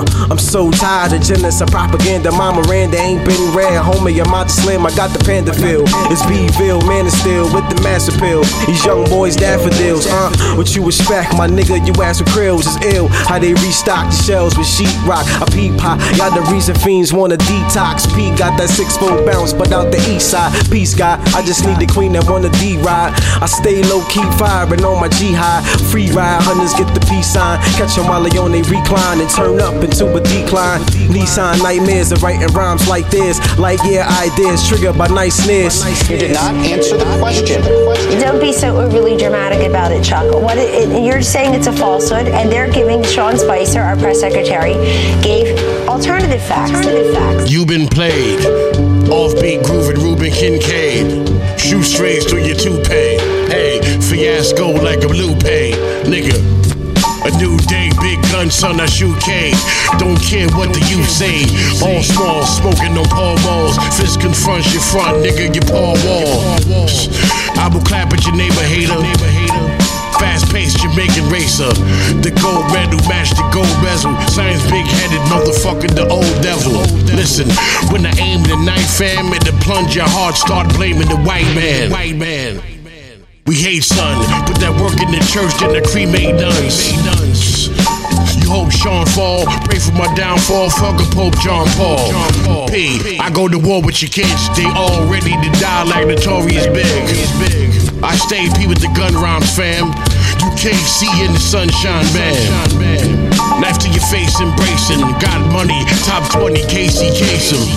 Uh, so tired of jealous propaganda. Mama Miranda ain't been rare. Homie, I'm out to slim. I got the panda feel. It's Bville, man is still with the mass appeal. These young boys daffodils, uh. What you expect, my nigga? You ask for krills is ill. How they restock the shells with sheetrock. I peep pie. Y'all the reason fiends wanna detox. P got that six foot bounce, but out the east side. Peace guy. I just need the queen that wanna D ride. I stay low key firing on my G high. Free ride, hunters get the peace sign. Catch them while they on they recline and turn up into a decline. Nissan nightmares of writing rhymes like this. Like yeah, ideas triggered by nice sneers. You did not answer the question. Don't be so overly dramatic about it, Chuck. What it, it, you're saying it's a falsehood, and they're giving Sean Spicer, our press secretary, gave alternative facts. Alternative facts. You've been played. Offbeat grooving Ruben Kincaid. Shoe strays through your toupee. Hey, fiasco like a blue pay. Nigga. A new day, big gun, son, I shoot K. Don't care what the youth say. All small, smoking on Paul Balls. Fist confronts your front, nigga, your Paul Wall. I will clap at your neighbor hater. Fast paced Jamaican racer. The gold medal match the gold bezel. Science big headed motherfucker, the old devil. Listen, when I aim the knife, fam, at the plunge your heart, start blaming the white man. White man. We hate son, put that work in the church, then the cremate nuns. Hope Sean fall, pray for my downfall, fuck a Pope John Paul. P, I go to war with your kids, they all ready to die like Notorious Big. I stay P with the gun rhymes, fam. You can't see in the sunshine band. Knife to your face, embracing. Got money, top 20, Casey Kasem.